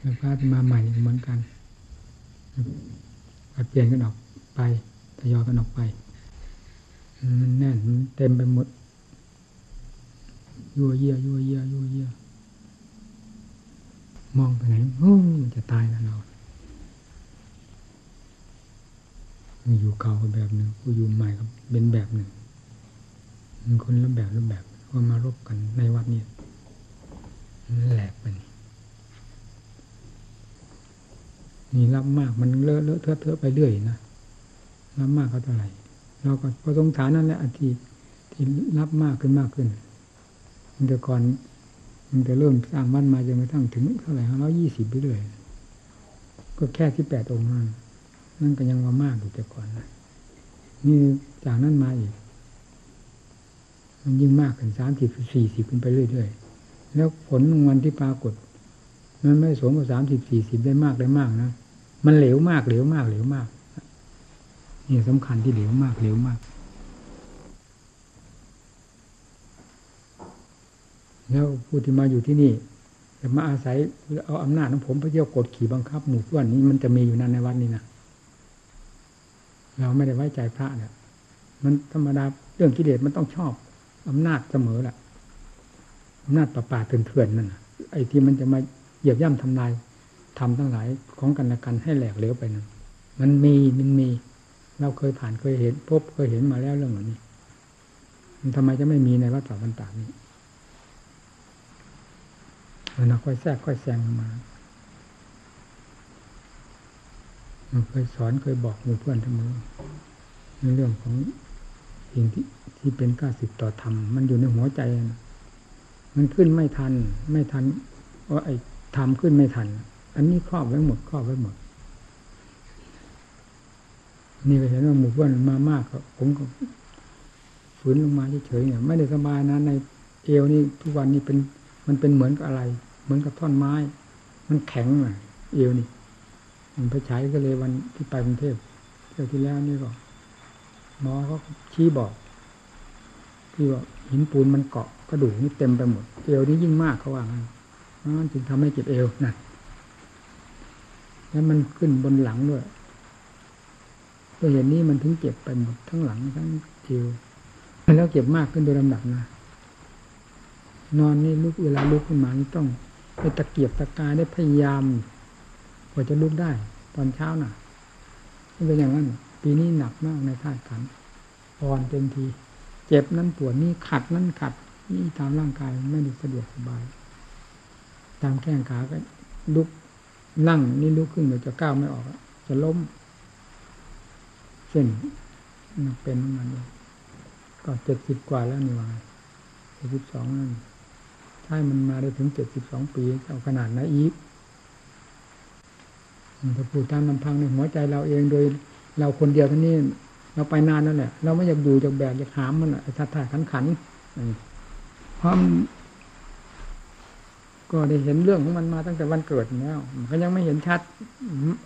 แล้วพระที่มาใหม่เหมือนกันเปลี่ยนกันออกไปทยอยกันออกไป มันแน่นเต็มไปหมดยัวเยียยัวเยียยัวเยียมองไปไหนโอ้มันจะตายแล้วเราอยู่เก่าแบบหนึ่งกูอยู่ใหม่ก็เป็นแบบหนึ่งมันคนละแบบละแบบก็มารบกันในวัดนี้มันแหลกไปนี นี่รับมากมันเลอะเลอะเทอะเทอะไปเรื่อยนะรับมากก็เท่าไหร่เราก็พอสงสารนั่นแหละอาทิที่รับมากขึ้นมากขึ้นมันแต่ก่อนมันจะเริ่มสร้างบ้านมาจนกระทั่งถึงเท่าไหร่ห้าร้อยี่สิบไปเรื่อยก็แค่ที่แปดองค์นั่นนั่นก็ยังว่ามากอยู่แต่ก่อนนะนี่จากนั้นมาอีก มันยิ่งมากขึ้นสามสิบสี่สิบขึ้นไปเรื่อยๆแล้วผลของวันที่ปรากฏ มันไม่สมกับสามสิบสี่สิบได้มากได้มากนะ มันเหลวมากเหลวมากเหลวมาก นี่สำคัญที่เหลวมากเหลวมาก แล้วผู้ที่มาอยู่ที่นี่จะมาอาศัยเอาอำนาจของผมไปเที่ยวกดขี่บังคับ หมู่เพื่อนนี้มันจะมีอยู่นั่นในวัดนี้นะเราไม่ได้ไว้ใจพระเนี่ยมันธรรมดาเรื่องกิเลสมันต้องชอบอำนาจเสมอแหละอำนาจป่าป่าเถื่อนๆนั่นไอ้ที่มันจะมา เหยียบย่ำทำลายทำทั้งหลายของกันและกันให้แหลกเหลวไปนั้นมันมีมันมี เราเคยผ่านเคยเห็น พบเคยเห็นมาแล้วเรื่องเหล่านี้ มันทำไมจะไม่มีในวัดสาวันตานี้มันค่อยแทรกค่อยแซงมามันเคยสอนเคยบอกมู่เพื่อนเสมอในเรื่องของสิ่งที่ที่เป็นก้าสิบต่อธรรมมันอยู่ในหัวใจ มันขึ้นไม่ทัน ไม่ทันว่าไอ้ ทำขึ้นไม่ทัน อันนี้ครอบไว้หมดครอบไว้หมด นี่ก็เห็นว่าหมู่เพื่อนมามากผมก็ฝืนลงมาเฉยๆเนี่ยไม่ได้สบายนะในเอวนี่ทุกวันนี้เป็น มันเป็นเหมือนกับอะไร เหมือนกับท่อนไม้ มันแข็งอะ เอวนี่มันไปใช้ก็เลยวันที่ไปกรุงเทพเที่ยวที่แล้วนี่ก็หมอเขาชี้บอกที่ว่าหินปูนมันเกาะกระดูกนี่เต็มไปหมดเอวนี่ยิ่งมากเขาว่างั้น มันจึงทำให้เจ็บเอวนะแล้วมันขึ้นบนหลังด้วยเพราะเห็นนี้มันถึงเจ็บไปหมดทั้งหลังทั้งเอวแล้วเจ็บมากขึ้นโดยลำดับนะนอนนี่ลุกเวลาลุกขึ้นมานี่ต้องไปตะเกียบตะกายได้พยายามกว่าจะลุกได้ ตอนเช้าน่ะเป็นอย่างนั้น ปีนี้หนักมากในท่าขันอ่อนเต็มที เจ็บนั้นปวดนี่ขัดนั่นขัดนี่ตามร่างกายไม่ได้สะดวกสบาย ตามแข้งขาก็ลุกนั่งนี่ลุกขึ้นเดี๋ยวจะก้าวไม่ออก จะล้มเส้นมันเป็นมันก็เจ็ดสิบกว่าแล้วนี่วายเจ็ดสิบสองนั่นใช่มันมาได้ถึงเจ็ดสิบสองปีเอาขนาดนะอีกถ้าพูดตามลำพังในหัวใจเราเองโดย เราคนเดียวท่านี้เราไปนานนั่นแหละ เราไม่อยากอยู่จากแบบอยากหามมันอะทัดท่าขันขันเพราะ ก็ได้เห็นเรื่องของมันมาตั้งแต่วันเกิดแล้วก็ยังไม่เห็นชัด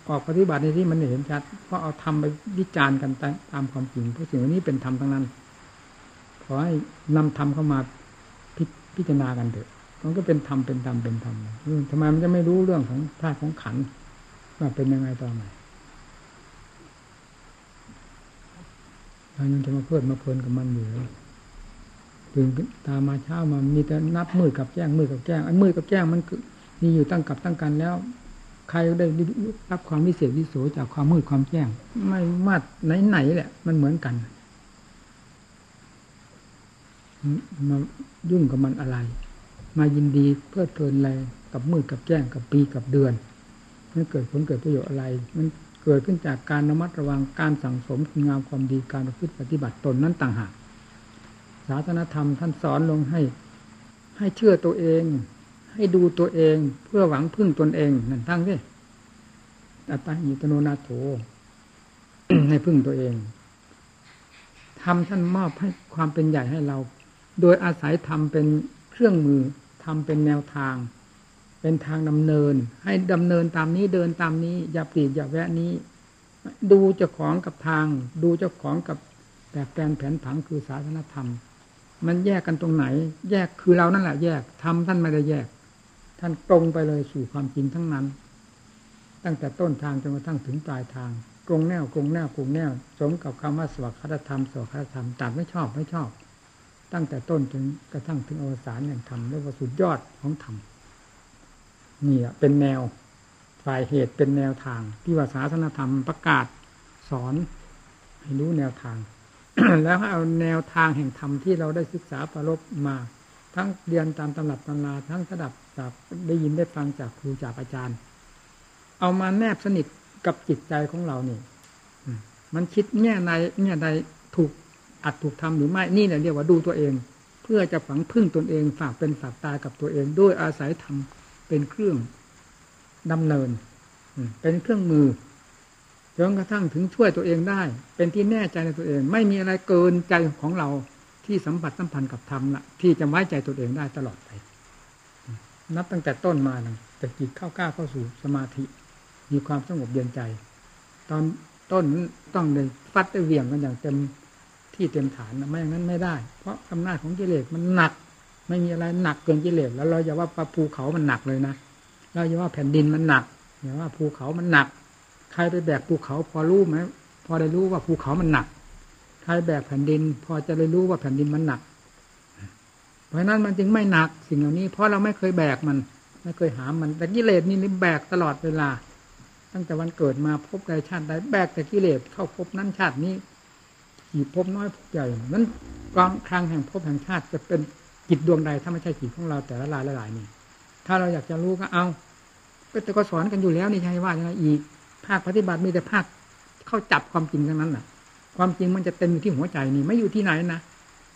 ออกปฏิบัติในที่มันเห็นชัด เพราะเอาทำไปวิจารณ์กันตามความจริงเพราะสิ่งนี้เป็นธรรมทั้งนั้น ขอให้นำธรรมเข้ามาพพิจารณากันเถอะ มันก็เป็นธรรมเป็นธรรมเป็นธรรมทำไมมันจะไม่รู้เรื่องของธาตุของขันว่าเป็นยังไงต่อไหนเรายังจะมาเพื่อมาเพลินกับมันอยู่ ตื่นตามาเช้ามามีแต่นับมืดกับแจ้งมืดกับแจ้งไอันมืดกับแจ้งมันมีอยู่ตั้งกับตั้งกันแล้ว ใครได้รับความวิเศษวิโสจากความมืดความแจ้ง ไม่มาดไหนๆแหละ มันเหมือนกันมายุ่งกับมันอะไร มายินดีเพื่อเพลินอะไรกับมืดกับแจ้งกับปีกับเดือนมันเกิดผลเกิดประโยชน์อะไร มันเกิดขึ้นจากการระมัดระวังการสั่งสมคุณงามความดีการประพฤติปฏิบัติตนนั้นต่างหาก ศาสนธรรมท่านสอนลงให้ ให้เชื่อตัวเอง ให้ดูตัวเองเพื่อหวังพึ่งตนเองนั่นทั้งที่อัตตาหิตโนนาโถให้พึ่งตัวเองทำท่านมอบให้ความเป็นใหญ่ให้เรา โดยอาศัยทำเป็นเครื่องมือทำเป็นแนวทาง เป็นทางดำเนิน ให้ดำเนินตามนี้เดินตามนี้ อย่าปลีกอย่าแวะนี้ ดูเจ้าของกับทาง ดูเจ้าของกับแบบแปลนแผนผังคือศาสนธรรม มันแยกกันตรงไหน แยกคือเรานั่นแหละแยกทำท่านไม่ได้แยก ท่านตรงไปเลยสู่ความจริงทั้งนั้น ตั้งแต่ต้นทางจนกระทั่งถึงปลายทางกรงแนวกรงแนวกรงแนว สมกับคำว่าสวัสดิธรรมสวัสดิธรรมต่างไม่ชอบไม่ชอบ ตั้งแต่ต้นจนกระทั่งถึงอวสานแห่งธรรมเรียกว่าสุดยอดของธรรมนี่เป็นแนวฝ่ายเหตุเป็นแนวทาง ที่ว่าศาสนธรรมประกาศสอนให้รู้แนวทาง แล้วเอาแนวทางแห่งธรรมที่เราได้ศึกษาประลบมา ทั้งเรียนตามตำรับตำราทั้งสดับจากได้ยินได้ฟังจากครูจากอาจารย์ เอามาแนบสนิทกับจิตใจของเราเนี่ยมันคิดแง่ในแง่ใดถูกอัดถูกทำหรือไม่นี่แหละเรียกว่าดูตัวเอง เพื่อจะฝังพึ่งตนเอง ฝากเป็นฝากตายกับตัวเอง ด้วยอาศัยธรรมเป็นเครื่องดำเนินเป็นเครื่องมือ จนกระทั่งถึงช่วยตัวเองได้ เป็นที่แน่ใจในตัวเอง ไม่มีอะไรเกินใจของเราที่สัมผัสสัมพันธ์กับธรรมละที่จะไว้ใจตัวเองได้ตลอดไป นับตั้งแต่ต้นมานะแต่จิตเข้ากล้าเข้าสู่สมาธิ มีความสงบเย็นใจ ตอนต้นต้องเลยฟัดได้เวียงกันอย่างเต็มที่เต็มฐานนะไม่อย่างนั้นไม่ได้ เพราะอำนาจของกิเลสมันหนัก ไม่มีอะไรหนักเกินกิเลสแล้วเราอย่าว่าปภูเขามันหนักเลยนะเราอย่าว่าแผ่นดินมันหนักอย่าว่าภูเขามันหนัก ใครไปแบกภูเขาพอรู้ไหมพอได้รู้ว่าภูเขามันหนักใครแบกแผ่นดิน พอจะได้รู้ว่าแผ่นดินมันหนัก เพราะนั้นมันจึงไม่หนักสิ่งเหล่านี้ เพราะเราไม่เคยแบกมัน ไม่เคยหามัน แต่กิเลสนี่นี่แบกตลอดเวลา ตั้งแต่วันเกิดมาพบใดชาติใดแบกแต่กิเลสเข้าพบนั้นชาตินี้กี่พบน้อยพบใหญ่นั้นกองครั้งแห่งพบแห่งชาติจะเป็นจิตดวงใดถ้าไม่ใช่จิตของเราแต่ละลายละลายนี่ถ้าเราอยากจะรู้ก็เอาก็แต่ก็สอนกันอยู่แล้วนี่ใช่ว่ายังไงอีก ภาคปฏิบัติมีแต่ภาคเข้าจับความจริงทั้งนั้นน่ะความจริงมันจะเต็มอยู่ที่หัวใจนี่ไม่อยู่ที่ไหนนะ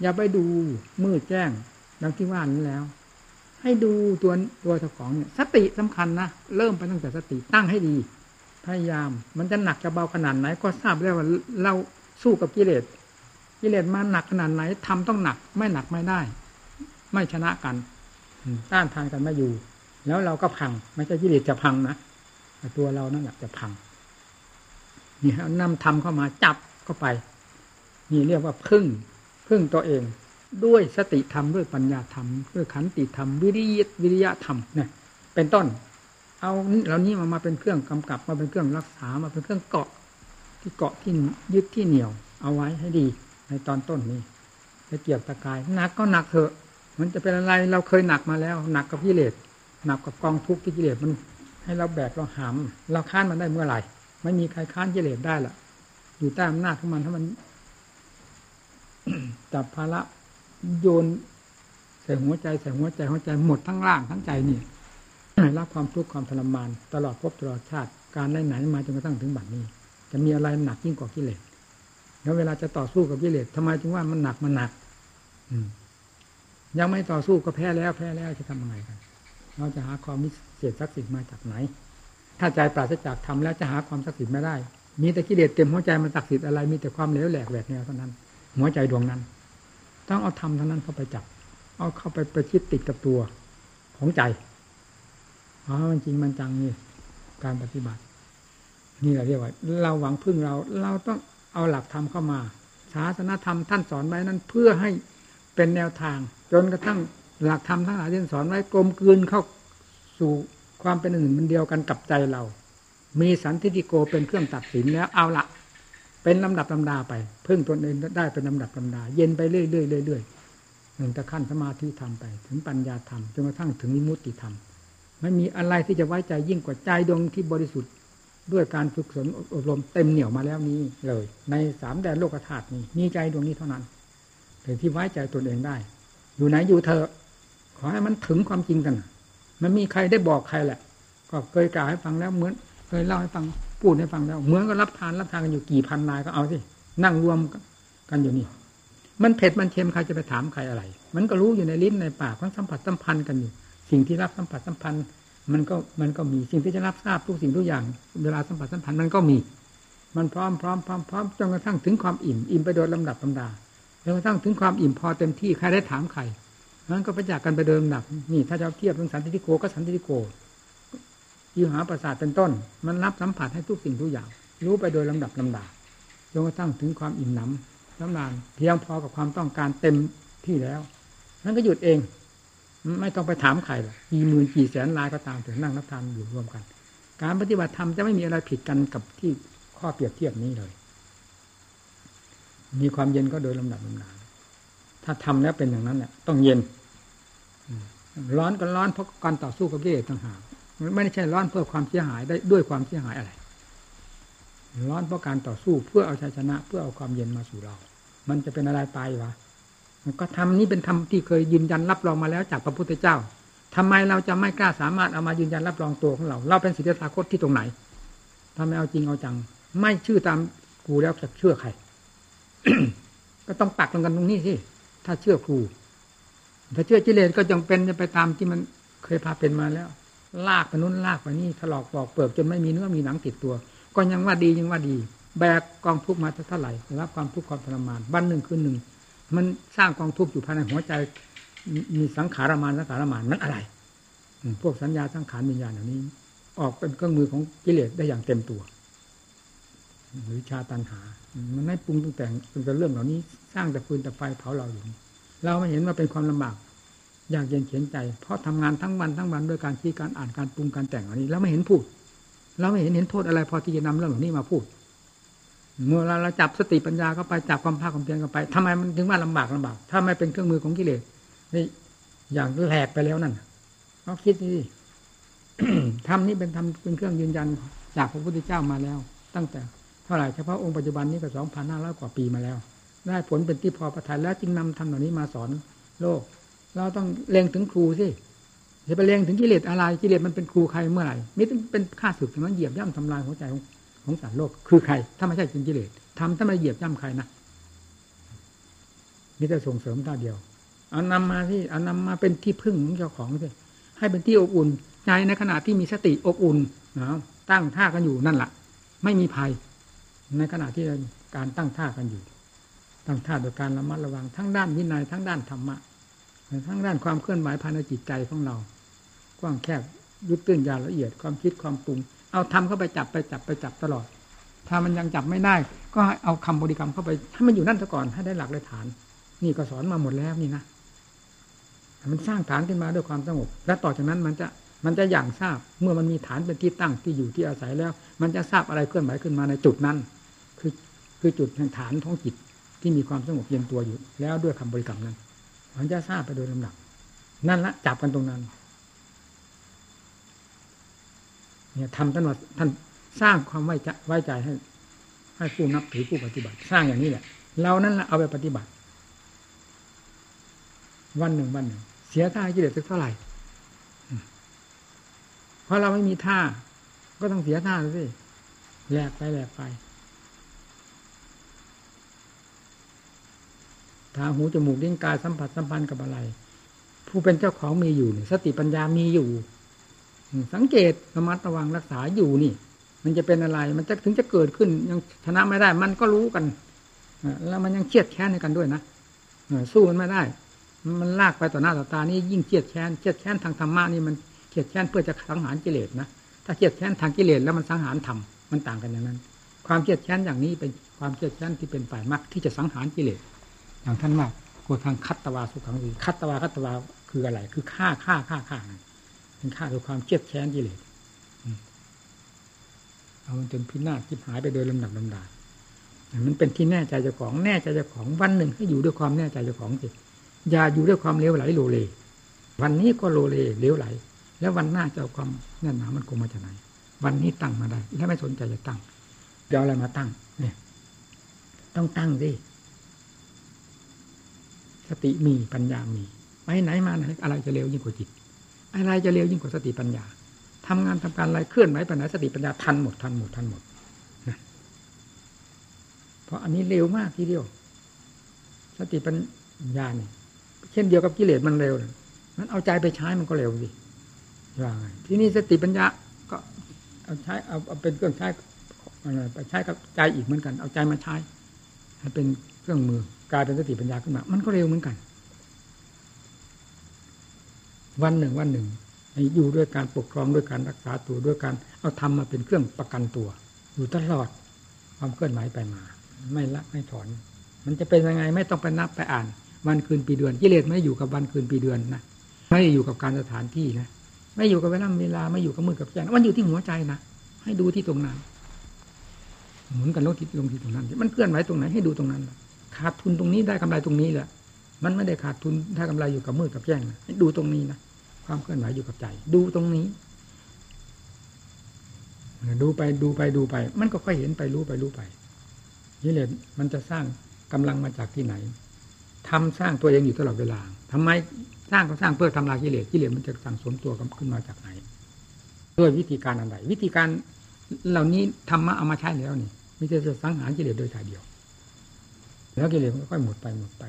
อย่าไปดูมืดแจ้งดังที่ว่านี้แล้ว ให้ดูตัวตัวเจ้าของเนี่ยสติสำคัญนะเริ่มไปตั้งแต่สติตั้งให้ดี พยายาม มันจะหนักจะเบาขนาดไหน ก็ทราบแล้วว่าเราสู้กับกิเลสกิเลสมาหนักขนาดไหนทำต้องหนัก ไม่หนักไม่ได้ ไม่ชนะกันต้านทานกันไม่อยู่ แล้วเราก็พัง ไม่ใช่กิเลสจะพังนะ แต่ตัวเรานั่นแหละจะพัง นี่ฮะนำธรรมเข้ามาจับเข้าไป นี่เรียกว่าพึ่งพึ่งตัวเอง ด้วยสติธรรมด้วยปัญญาธรรม ด้วยขันติธรรม วิริยวิริยะธรรมเนี่ยเป็นต้น เอาเหล่านี้มามาเป็นเครื่องกำกับมาเป็นเครื่องรักษามาเป็นเครื่องเกาะ ที่เกาะที่ยึดที่เหนี่ยว เอาไว้ให้ดี ในตอนต้นนี้จะเกี่ยวตะกายหนักก็หนักเถอะ มันจะเป็นอะไรเราเคยหนักมาแล้ว หนักกับกิเลสหนักกับกองทุกข์ที่กิเลสมัน ให้เราแบกเราหามเราค้านมันได้เมื่อไหร่ ไม่มีใครค้านกิเลสได้ล่ะ อยู่ใต้อำนาจของมันถ้ามันจับภาระโยนใส่หัวใจใส่หัวใจหัวใจหมดทั้งร่างทั้งใจนี่รับความทุกข์ความทรมาน ตลอดภพตลอดชาติ การได้ไหนมาจนกระทั่งถึงบัดนี้ จะมีอะไรหนักยิ่งกว่ากิเลสแล้วเวลาจะต่อสู้กับกิเลสทำไมจึงว่ามันหนักมันหนัก อืยังไม่ต่อสู้ก็แพ้แล้ว แพ้แล้วจะทำยังไงกัน เราจะหาความมิ เศษศักดิ์สิทธิ์มาจากไหน ถ้าใจปราศจากธรรมแล้วจะหาความศักดิ์สิทธิ์ไม่ได้ มีแต่กิเลสเต็มหัวใจมันศักดิ์สิทธิ์อะไร มีแต่ความเหลวแหลกแหวกแนวเท่านั้น หัวใจดวงนั้น ต้องเอาธรรมเท่านั้นเข้าไปจับ เอาเข้าไปประชิดติดกับตัวของใจอ๋อมันจริงมันจังนี่การปฏิบัติ นี่เราเรียกว่า เราหวังพึ่งเรา เราต้องเอาหลักธรรมเข้ามาศาสนาธรรมท่านสอนไว้นั้นเพื่อให้เป็นแนวทาง จนกระทั่งหลักธรรมทั้งหลายที่สอนไว้กลมกลืนเข้า สู่ความเป็นหนึ่งมันเดียวกันกับใจเรา มีสันติโกเป็นเครื่องตัดสินแล้วเอาละเป็นลำดับลำดาไป พึ่งตนเองได้เป็นลำดับลำดา เย็นไปเรื่อยๆเรื่อยๆหนึ่งตะขั้นสมาธิธรรมไป ถึงปัญญาธรรมจนกระทั่งถึงมิมุติธรรมไม่มีอะไรที่จะไว้ใจยิ่งกว่าใจดวงที่บริสุทธิ์ด้วยการฝึกฝนอบรมเต็มเหนี่ยวมาแล้วนี้เลย ในสามแดนโลกธาตุนี้มีใจดวงนี้เท่านั้นถึงที่ไว้ใจตนเองได้ อยู่ไหนอยู่เธอขอให้มันถึงความจริงกัน มันมีใครได้บอกใครแหละก็เคยกล่าวให้ฟังแล้วเหมือน เคยเล่าให้ฟังพูดให้ฟังแล้วเหมือนก็รับทานรับทานกันอยู่กี่พันนายก็เอาสินั่งรวมกันอยู่นี่มันเผ็ดมันเค็มใครจะไปถามใครอะไร มันก็รู้อยู่ในลิ้นในปากมันสัมผัสสัมพันธ์กันอยู่ สิ่งที่รับสัมผัสสัมพันธ์ มันก็มันก็มีสิ่งที่จะรับทราบทุกสิ่งทุกอย่าง เวลาสัมผัสสัมพันธ์มันก็มี มันพร้อมพร้อมพร้อมพร้อมจนกระทั่งถึงความอิ่มอิ่มไปโดยลำดับลำดาจนกระทั่งถึงความอิ่มพอเต็มที่ใครได้ถามใคร นั้นก็ประจักษ์กันไปเดิมหนักนี่ถ้าจะเทียบเรื่องสันติโกก็สันติโกยิหาประสาทเป็นต้น มันรับสัมผัสให้ทุกสิ่งทุกอย่าง รู้ไปโดยลำดับลำดาจนกระทั่งถึงความอิ่มหนำน้ำนานเพียงพอกับความต้องการเต็มที่แล้วนั้นก็หยุดเอง ไม่ต้องไปถามใครหรอกกี่หมื่นกี่แสนลายก็ตามถึงนั่งนับทานอยู่รวมกัน การปฏิบัติธรรมจะไม่มีอะไรผิดกันกับที่ข้อเปรียบเทียบนี้เลย มีความเย็นก็โดยลำดับลำดา ถ้าทำแล้วเป็นอย่างนั้นเนี่ยต้องเย็นร้อนก็ร้อนเพราะการต่อสู้กับกิเลสต่างหากไม่ใช่ร้อนเพื่อความเสียหายได้ด้วยความเสียหายอะไร ร้อนเพราะการต่อสู้เพื่อเอาชัยชนะ เพื่อเอาความเย็นมาสู่เรา มันจะเป็นอะไรไปวะก็ทำนี้เป็นธรรมที่เคยยืนยันรับรองมาแล้วจากพระพุทธเจ้าทำไมเราจะไม่กล้าสามารถเอามายืนยันรับรองตัวของเรา เราเป็นศิทธิาคตที่ตรงไหนทำไมเอาจริงเอาจัง ไม่ชื่อตามกูแล้วจะเชื่อใคร ก็ต้องปักลงกันตรงนี้สิ ถ้าเชื่อครู ถ้าเชื่อจิเลนก็จงเป็นจะไปตามที่มันเคยพาเป็นมาแล้ว ลากไปนู้นลากไปนี่ถลอกปอกเปลือกจนไม่มีเนื้อมีหนังติดตัว ก็ยังว่าดียังว่าดี แบกกองทุกข์มาเท่าไหร่รับความทุกข์ความทรมานวันหนึ่งคืนหนึ่ง มันสร้างกองทุกข์อยู่ภายในหัวใจ มีสังขารมานสังขารมานนั้นอะไรพวกสัญญาสังขารวิญญาณเหล่านี้ ออกเป็นเครื่องมือของกิเลสได้อย่างเต็มตัวหรือชาตันหา มันไม่ปรุงแต่งเป็นเรื่องเหล่านี้ สร้างแต่ฟืนแต่ไฟเผาเราอยู่เราไม่เห็นว่าเป็นความลำบากอยากเย็นเขียนใจ เพราะทำงานทั้งวันทั้งวันด้วยการคิดการอ่านการปรุงการแต่งอันนี้เราไม่เห็นพูด เราไม่เห็นเห็นโทษอะไร พอที่จะนำเรื่องเหล่านี้มาพูด เมื่อเราจับสติปัญญาเข้าไปจับความภาคความเพียรเข้าไปทำไมมันถึงว่าลำบากลำบาก ถ้าไม่เป็นเครื่องมือของกิเลสนี่อย่างแหลกไปแล้วนั่นเราคิดดิทำนี้เป็นทำเป็นเครื่องยืนยันจากพระพุทธเจ้ามาแล้ว ตั้งแต่ เท่าไหร่เฉพาะองค์ปัจจุบันนี้ก็สองพันห้าร้อยกว่าปีมาแล้ว ได้ผลเป็นที่พอประทานแล้วจึงนำทำเหล่านี้มาสอนโลก เราต้องเล็งถึงครูสิจะไปเล็งถึงกิเลสอะไรกิเลสมันเป็นครูใครเมื่อไหร่มิตรเป็นข้าศึกถึงนั้นเหยียบย่ำทำลายหัวใจของของสารโลก คือใคร ถ้าไม่ใช่เป็นกิเลสทำถ้าไม่เหยียบย่ำใครนะมิแต่ส่งเสริมท่าเดียว เอานำมาที่เอานำมาเป็นที่พึ่งของเจ้าของสิให้เป็นที่อบอุ่นใจในขณะที่มีสติอบอุ่นนะตั้งท่ากันอยู่นั่นแหละไม่มีภัย ในขณะที่การตั้งท่ากันอยู่ ตั้งท่าโดยการระมัดระวัง ทั้งด้านวินัยทั้งด้านธรรมะทั้งด้านความเคลื่อนไหวภายในจิตใจของเรา กว้างแคบยุบตื้นยาวละเอียดความคิดความปรุง เอาทำเข้าไปจับไปจับไปจับตลอด ถ้ามันยังจับไม่ได้ ก็เอาคำบริกรรมเข้าไปให้มันอยู่นั่นซะก่อนให้ได้หลักได้ฐาน นี่ก็สอนมาหมดแล้วนี่นะมันสร้างฐานขึ้นมาด้วยความสงบ และต่อจากนั้นมันจะมันจะอย่างทราบเมื่อมันมีฐานเป็นที่ตั้งที่อยู่ที่อาศัยแล้ว มันจะทราบอะไรเคลื่อนไหวขึ้นมาในจุดนั้น คือจุดแห่งฐานท้องจิตที่มีความสงบเย็นตัวอยู่ แล้วด้วยคำบริกรรมนั้นมันจะทราบไปโดยลำดับนั่นละจับกันตรงนั้น เนี่ยทำท่านว่าท่านสร้างความไว้ใจไว้ใจให้ ให้ผู้นับถือผู้ปฏิบัติ สร้างอย่างนี้แหละเรานั่นละเอาไปปฏิบัติ วันหนึ่งวันหนึ่ง เสียท่ากิเลสเท่าไหร่เพราะเราไม่มีท่า ก็ต้องเสียท่าสิแหลกไปแหลกไป ตาหูจมูกลิ้นกายสัมผัสสัมพันธ์กับอะไร ผู้เป็นเจ้าของมีอยู่สติปัญญามีอยู่ สังเกตระมัดระวังรักษาอยู่นี่ มันจะเป็นอะไร มันจะถึงจะเกิดขึ้น ยังชนะไม่ได้ มันก็รู้กันแล้วมันยังเครียดแค้นในกันด้วยนะสู้มันไม่ได้ มันลากไปต่อหน้าต่อตานี่ยิ่งเครียดแค้นเครียดแค้นทางธรรมะนี่มันเครียดแค้นเพื่อจะสังหารกิเลสนะถ้าเครียดแค้นทางกิเลสแล้วมันสังหารธรรมมันต่างกันอย่างนั้น ความเครียดแค้นอย่างนี้เป็นความเครียดแค้นที่เป็นฝ่ายมรรคที่จะสังหารกิเลส อย่างท่านมากกทางคัตตวาสุขังสีคัตตวาคัตตวาคืออะไร คือฆ่าฆ่าฆ่าฆ่าเป็นฆ่าด้วยความเครียดแค้นกิเลสเอามันจนพินาศทิพหายไปโดยลำดับลำดามันเป็นที่แน่ใจเจ้าของแน่ใจเจ้าของวันหนึ่งให้อยู่ด้วยความแน่ใจเจ้าของสิอย่าอยู่ด้วยความเลวไหลโลเล วันนี้ก็โลเลเลวไหล แล้ววันหน้าจะเอาความแน่นหนามันคงมาจากไหน วันนี้ตั้งมาได้ แล้วไม่สนใจจะตั้งเดี๋ยวอะไรมาตั้ง เนี่ย ต้องตั้งสิ สติมีปัญญามีไปไหนมาไหนอะไรจะเร็วยิ่งกว่าจิต อะไรจะเร็วยิ่งกว่าสติปัญญาทำงานทำการอะไรเคลื่อนไหวไปไหนสติปัญญาทันหมดทันหมดทันหมดนะเพราะอันนี้เร็วมากทีเดียว สติปัญญาเนี่ยเช่นเดียวกับกิเลสมันเร็วมันเอาใจไปใช้มันก็เร็วสิว่าไงที่นี่สติปัญญาก็เอาใช้เอาเอาเป็นเครื่องใช้อะไรไปใช้กับใจอีกเหมือนกัน เอาใจมาใช้ให้เป็นเครื่องมือ กลายเป็นสติปัญญาขึ้นมา มันก็เร็วเหมือนกัน วันหนึ่งวันหนึ่งอยู่ด้วยการปกครองด้วยการรักษาตัวด้วยการเอาทำมาเป็นเครื่องประกันตัว อยู่ตลอดความเคลื่อนไหวไปมา ไม่ละไม่ถอน มันจะเป็นยังไงไม่ต้องไปนับไปอ่าน วันคืนปีเดือนกิเลสไม่อยู่กับวันคืนปีเดือนนะไม่อยู่กับการสถานที่นะไม่อยู่กับเวลาเวลาไม่อยู่กับมือกับแจ้งมันอยู่ที่หัวใจนะให้ดูที่ตรงนั้นหมุนกันลงที่ลงที่ตรงนั้น มันเคลื่อนไหวตรงไหนให้ดูตรงนั้น ขาดทุนตรงนี้ได้กำไรตรงนี้แหละมันไม่ได้ขาดทุนถ้ากำไรอยู่กับมือกับแจ้งนะดูตรงนี้นะความเคลื่อนไหวอยู่กับใจ ดูตรงนี้ดูไปดูไปดูไป มันก็ค่อยเห็นไปรู้ไปรู้ไปนี่เลยมันจะสร้างกำลังมาจากที่ไหนทำสร้างตัวเองอยู่ตลอดเวลาทำไมสร้างก็สร้างเพื่อทำลายกิเลสกิเลสมันจะสั่งสมตัวขึ้นมาจากไหนด้วยวิธีการอันใดวิธีการเหล่านี้ธรรมะเอามาใช้แล้วนี่มิจะสังหารกิเลสโดยถ่ายเดียว แล้วกิเลสมันก็ค่อยหมดไปหมดไป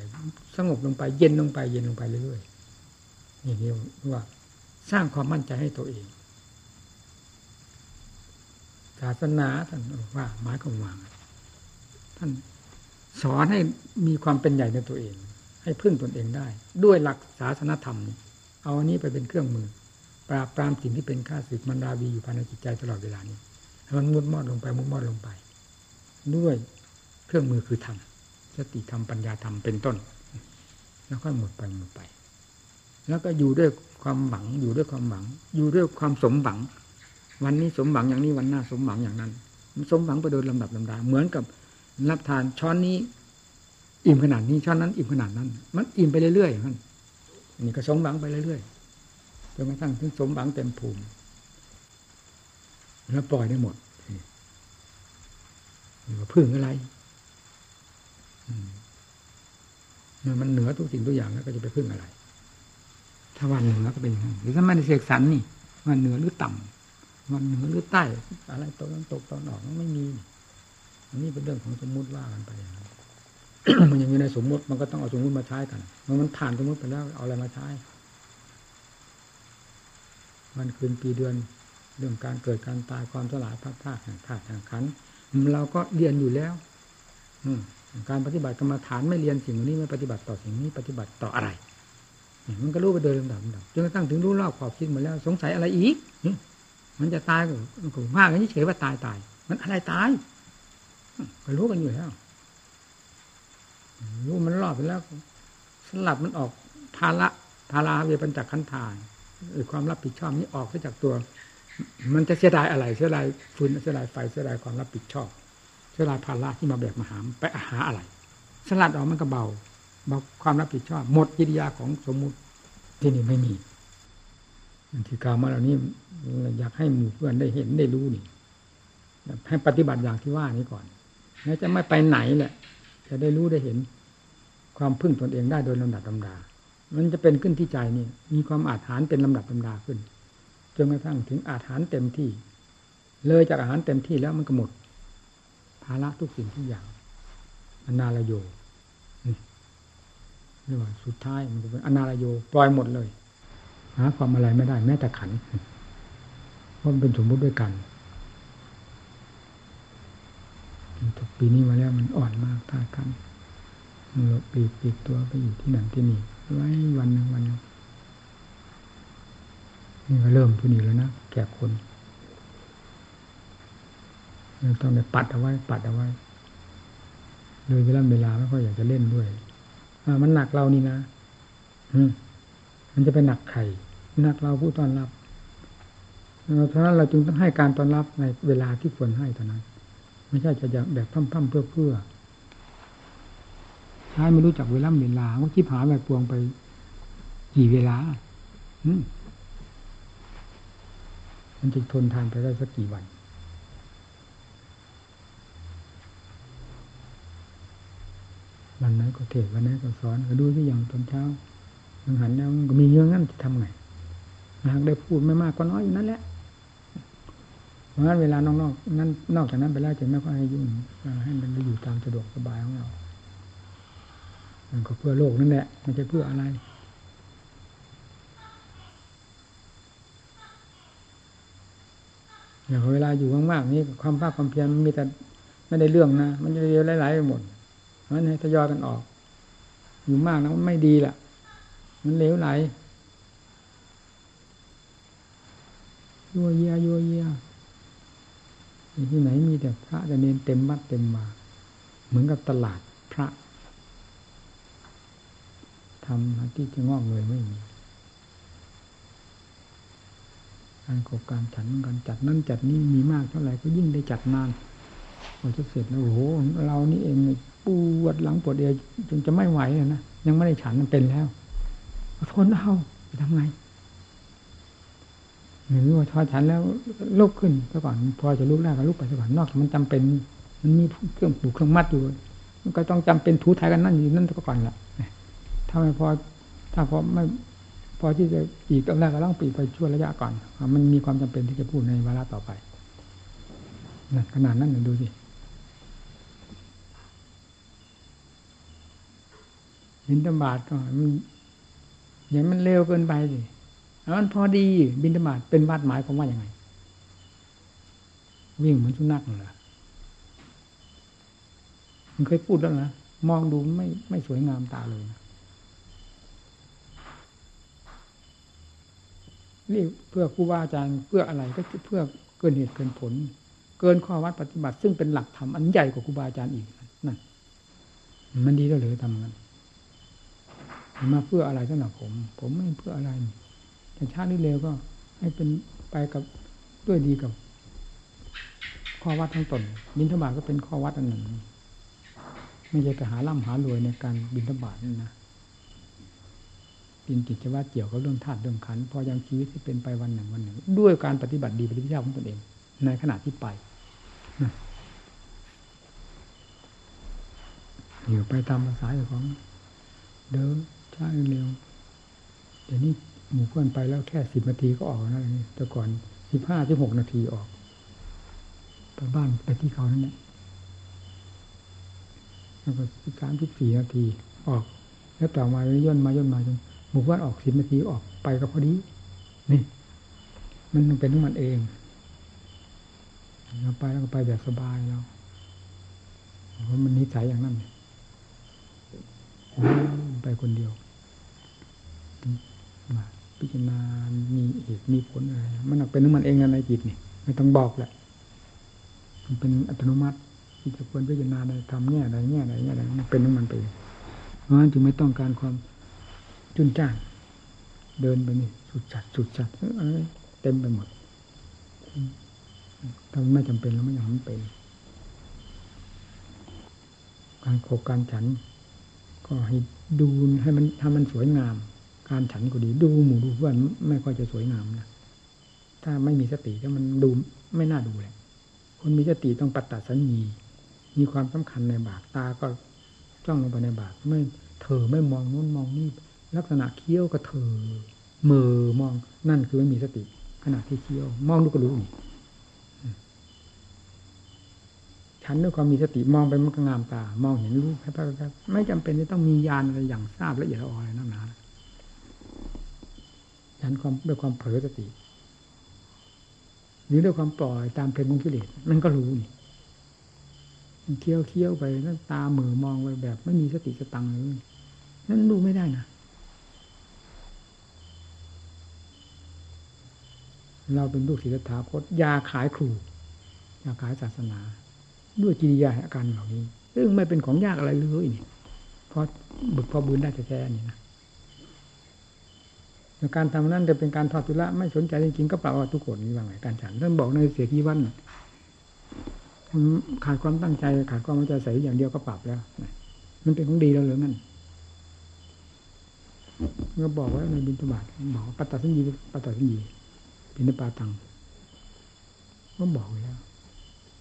สงบลงไปเย็นลงไปเย็นลงไปเรื่อยๆนี่เรียกว่า สร้างความมั่นใจให้ตัวเองศาสนาท่านว่าหมายความว่าท่านสอนให้มีความเป็นใหญ่ในตัวเอง ให้พึ่งตนเองได้ ด้วยหลักศาสนธรรม เอาอันนี้ไปเป็นเครื่องมือ ปราบปรามสิ่งที่เป็นข้าศึกมันราวีอยู่ภายในจิตใจตลอดเวลานี้มันมุดมอดลงไปมุดมอดลงไป ด้วยเครื่องมือคือธรรม สติธรรมปัญญาธรรมเป็นต้น แล้วก็หมดไปหมดไป แล้วก็อยู่ด้วยความหวังอยู่ด้วยความหวัง อยู่ด้วยความสมหวัง วันนี้สมหวังอย่างนี้วันหน้าสมหวังอย่างนั้น สมหวังไปโดยลำดับลำดาเหมือนกับรับทานช้อนนี้ อิ่มขนาดนี้ช้อนนั้น อิ่มขนาดนั้น มันอิ่มไปเรื่อยๆมันนี่ก็สมหวังไปเรื่อยๆจนกระทั่งถึงสมหวังเต็มภูมิแล้วปล่อยได้หมดนี่ว่าพึ่งอะไร มันเหนือทุกสิ่งทุกอย่างแล้วก็จะไปพึ่งอะไร ถ้าวันเหนือก็เป็นอย่างนั้นหรือถ้าไม่ได้เสกสรรนี่วันเหนือหรือต่ำวันเหนือหรือใต้ อะไรตกตกตอนออกมันไม่มีอันนี้เป็นเรื่องของสมมุติว่ากันไปมันยังอยู่ในสมมติมันก็ต้องเอาสมมติมาใช้กันเมื่อมันผ่านสมมติไปแล้วเอาอะไรมาใช้มันคืนปีเดือนเรื่องการเกิดการตายความสลายพัดพาแห่งธาตุแห่งขันเราก็เรียนอยู่แล้ว อื การปฏิบัติกรรมฐานไม่เรียนสิ่งนี้ไม่ปฏิบัติต่อสิ่งนี้ปฏิบัติต่ออะไรมันก็รู้ไปโดยลำดับจนกระทั่งถึงรู้รอบขอบคิดหมาแล้ว สงสัยอะไรอีกมันจะตายก็มากันเฉยว่าตายตาย มันอะไรตายก็รู้กันอยู่แล้วรู้มันรอบไปแล้วสลับมันออกภาระภาราเวปัญจขันธานความรับผิดชอบนี้ออกไปจากตัว มันจะเสียดายอะไรเสียดายฟืนเสียดายไฟเสียดายความรับผิดชอบ สียดายภาระที่มาแบกมาหามไปหาอะไร สลัดออกมันก็เบาเบาความรับผิดชอบ หมดกิริยาของสมมุติที่นี่ไม่มีที่กล่าวมาเหล่านี้อยากให้หมู่เพื่อนได้เห็นได้รู้นี่ให้ปฏิบัติอย่างที่ว่านี้ก่อนแล้วจะไม่ไปไหนแหละ จะได้รู้ได้เห็น ความพึ่งตนเองได้โดยลำดับลำดา มันจะเป็นขึ้นที่ใจนี่ มีความอาถรรพ์เป็นลำดับลำดาขึ้นจนกระทั่งถึงอาถรรพ์เต็มที่ เลยจากอาหารเต็มที่แล้วมันก็หมดาระทุกสิ่งทุกอย่างอนาลโยนี่ว่าสุดท้ายมันจะเป็นอนาลโยปล่อยหมดเลยหาความอะไรไม่ได้ แม้แต่ขันเพราะมันเป็นสมมุติด้วยกันถูกปีนี้มาแล้วมันอ่อนมากท่ากันมันลบปีกปีกตัวไปอยู่ที่นั่นที่นี่ไว้วันหนึ่งวันหนึ่งนี่ก็เริ่มทุนีแล้วนะแก่คน ต้องไปปัดเอาไว้ ปัดเอาไว้เลยเวลาเวลาไม่ค่อยอยากจะเล่นด้วยอ่ามันหนักเรานี่นะอืมมันจะไปหนักใครหนักเราผู้ต้อนรับเพราะฉะนั้นเราจึงต้องให้การต้อนรับในเวลาที่ควรให้เท่านั้น ไม่ใช่จะแบบพั่มๆเพื่อเพื่อใช้ไม่รู้จักเวลาเวลาว่าคิดหาแบบปวงไปกี่เวลาอืมันจะทนทานไปได้สักกี่วัน วันไหนก็เทศวันไหนก็สอนก็ดูที่อย่างตอนเช้ามันหันแล้วมันก็มีเยอะงั้นจะทำไงหากได้พูดไม่มากก็น้อยอยู่นั่นแหละเพราะงั้นเวลานอกๆนั้นนอกจากนั้นไปแล้วจะไม่ค่อยให้ยุ่งให้มันอยู่ตามสะดวกสบายของเรามันก็เพื่อโลกนั่นแหละไมันจะเพื่ออะไรอย่างเวลาอยู่มากๆนี่ความภาคความเพียรมันมีแต่ไม่ได้เรื่องนะมันจะเรียหลายๆไปหมด นั้นทยอยกันออก อยู่มากนะมันไม่ดีล่ะมันเลวไหลยัวเยียยัวเยียที่ไหนมีแต่พระจะเน้นเต็มมัดเต็มมา เหมือนกับตลาดพระทำที่จะงอกเงยไม่มีการขบการฉันกันจัดนั่นจัดนี่มีมากเท่าไหร่ก็ยิ่งได้จัดนาน พอจะเสร็จแล้วโอ้โหเรานี่เองปวดหลังปวดเอวจนจะไม่ไหวเลยนะยังไม่ได้ฉันมันเป็นแล้วทนเอาจะทำไงหรือว่าทอฉันแล้วลุกขึ้นซะก่อน พอจะลุกได้ก็ลุกไปซะก่อนนอกจากมันจำเป็น มันมีเครื่องผูกเครื่องมัดอยู่มันก็ต้องจำเป็นถูถ่ายกันนั่นอยู่นั่นก็ก่อนแหละถ้าไม่พอถ้าพอไม่พอที่จะอีกแรกก็ต้องปีไปช่วระยะก่อน มันมีความจำเป็นที่จะพูดในวาระต่อไปขนาดนั้นดูสิ บินตบาทก็มันอย่างมันเร็วเกินไปสิมันพอดี บินตบาทเป็นบาดหมายผมว่าอย่างไง วิ่งเหมือนสุนัขเหรอมันเคยพูดแล้วนะมองดูไม่ไม่สวยงามตาเลยนะนี่เพื่อครูบาอาจารย์เพื่ออะไรก็เพื่อเกินเหตุเกินผล เกินข้อวัดปฏิบัติ ซึ่งเป็นหลักธรรมอันใหญ่กว่าครูบาอาจารย์อีกนั่นมันดีแล้วหรือทำงั้น มาเพื่ออะไรสำหรับผม ผมไม่เพื่ออะไรแต่ชาตินี้เร็วก็ ให้เป็นไปกับด้วยดีกับ ข้อวัดทั้งตนบินทบาทก็เป็นข้อวัดอันหนึ่งไม่ใช่ไปหาล่ำหารวยในการบินทบาทนี่นะปินกิจวัตรเกี่ยวกับเรื่องธาตุเรื่องขันพอยังชีวิตที่เป็นไปวันหนึ่งวันหนึ่ง ด้วยการปฏิบัติดีปฏิบัติชอบของตนเอง ในขณะที่ไปอยู่ไปตามภาษาของเดิน ช้าเร็วเดี๋ยวนี้หมู่เพื่อนไปแล้วแค่สิบนาทีก็ออกนะนี่แต่ก่อนสิบห้าสิบหกนาทีออกไปบ้านไปที่เขานั่นแหละแล้วก็สิบสามสิบสี่นาทีออก แล้วต่อมาย่นมาย่นมาจนหมู่เพื่อนออกสิบนาทีออกไปก็พอดีนี่ มันเป็นของมันเองเราไปแล้วก็ไปแบบสบายเราเพราะมันนิสัยอย่างนั้นไปคนเดียว พิจารณา มีเหตุมีผลอะไร มันเป็นของมันเองในจิตนี่ไม่ต้องบอกแหละ มันเป็นอัตโนมัติที่จะควรพิจารณาในทำแง่ยใดแง่ใดแง่ใดมันเป็นของมันไปเพราะฉะนั้นจึงไม่ต้องการความจุนจ้าง เดินไปนี่สุดจัดสุดจัดเต็มไปหมดถ้าไม่จำเป็นแล้วไม่อยากมันเป็น การโคการฉัน ก็ให้ดูให้มันถ้ามันสวยงาม การฉันก็ดีดูหมู่ดูเพื่อนไม่ค่อยจะสวยงามนะถ้าไม่มีสติก็มันดูไม่น่าดูเลยคนมีสติต้องปัตตสัญญีมีความสำคัญในบาทตาก็จ้องลงไปในบาทไม่เถอไม่มองนู้นมองนี่ลักษณะเคี้ยวก็เถอมือมองนั่นคือไม่มีสติ ขณะที่เคี้ยว มองดูก็รู้อีกฉันด้วยความมีสติมองไปมันก็งามตา มองเห็นรูปแค่ๆไม่จำเป็นจะต้องมียานอะไรอย่างทราบละเอียดละอออะไรนั่นนะ ฉันความด้วยความเผลอสติ หรือด้วยความปล่อยตามเพลินของกิเลสมันก็รู้นี่เคี้ยวเคี้ยวไปนั่นตาเหมือมองไปแบบ ไม่มีสติสตังเลยนั่นดูไม่ได้นะเราเป็นลูกศิษย์ถาคตยาขายครูยาขายศาสนา ด้วยกิริยาอาการเหล่านี้ ซึ่งไม่เป็นของยากอะไรเลยนี่เพราะบึกพอบืนได้แท้ๆนี่นะ การทำนั้นจะเป็นการทอดทุละไม่สนใจจริงๆก็เปล่าทุกคนนี่ว่าไงการฉันท่านบอกในเสียกีวันขาดความตั้งใจขาดความมั่นใจใส่อย่างเดียวก็ปรับแล้วมันเป็นของดีแล้วหรืองั้นก็บอกไว้ในบินตบาทบอกปัตตสัญญีปัตตสัญญีปินปาตังก็บอกแล้ว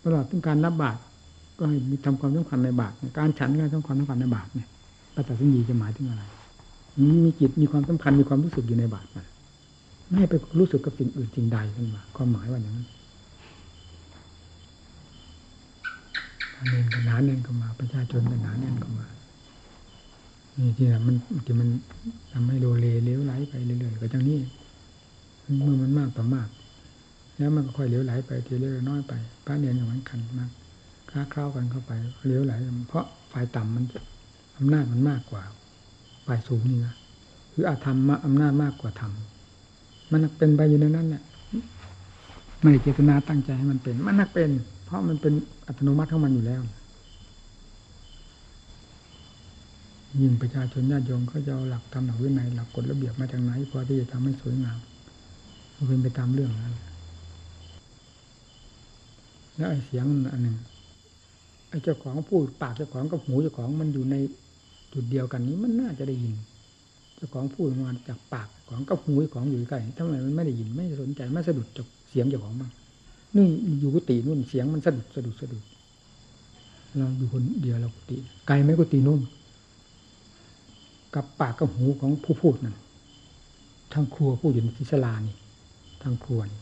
ตลอดต้องการรับบาตรก็ให้มีทำความสำคัญในบาตรการฉันก็ต้องความสำคัญในบาตรเนี่ยปัตตสัญญีจะหมายถึงอะไร มีจิตมีความสำคัญมีความรู้สึกอยู่ในบาตรไม่ให้ไปรู้สึกกับสิ่งอื่นสิ่งใดขึ้นมาความหมายว่าอย่างนั้นเน่นกันหนาแน่นเข้ามา ประชาชนกันหนาแน่นเข้ามานี่ที่มันที่มันทำให้โลเลเลี้ยวไหลไปเรื่อยๆก็จังนี้เมื่อมันมากต่อมาก แล้วมันก็ค่อยเลี้ยวไหลไปทีเล็กน้อยไปพระเนียนอย่างนั้นกันมากค้าคร้าวกันเข้าไปเลี้ยวไหล เพราะฝ่ายต่ำมันอำนาจมันมากกว่า ฝ่ายสูงนี่นะคืออาธรรมมาอำนาจมากกว่าธรรมมันเป็นไปอยู่ในนั้นแหละไม่เจตนาตั้งใจให้มันเป็น มันนักเป็น เพราะมันเป็นอัตโนมัติของมันอยู่แล้วยิ่งประชาชนญาติโยมเขาจะเอาหลักธรรมหลักวินัยหลักกฎระเบียบมาจากไหนพอที่จะทำให้สวยงามมันเป็นไปตามเรื่องนั้นแล้วไอ้เสียงอันหนึ่งไอ้เจ้าของพูดปากเจ้าของกับหูเจ้าของมันอยู่ใน จุดเดียวกันนี้มันน่าจะได้ยินเจ้าของพูดมาจากปากของกับหูของอยู่ใกล้ทำไมมันไม่ได้ยินไม่สนใจไม่สะดุดจากเสียงเจ้าของบ้างนี่อยู่กุฏินู่นเสียงมันสะดุดสะดุดสะดุดเราอยู่คนเดียวเรากุฏิไกลไหมกุฏินู่นกับปากกับหูของผู้พูดนั่นทางครัวผู้อยู่ในทิศลานี่ทางครัวนี่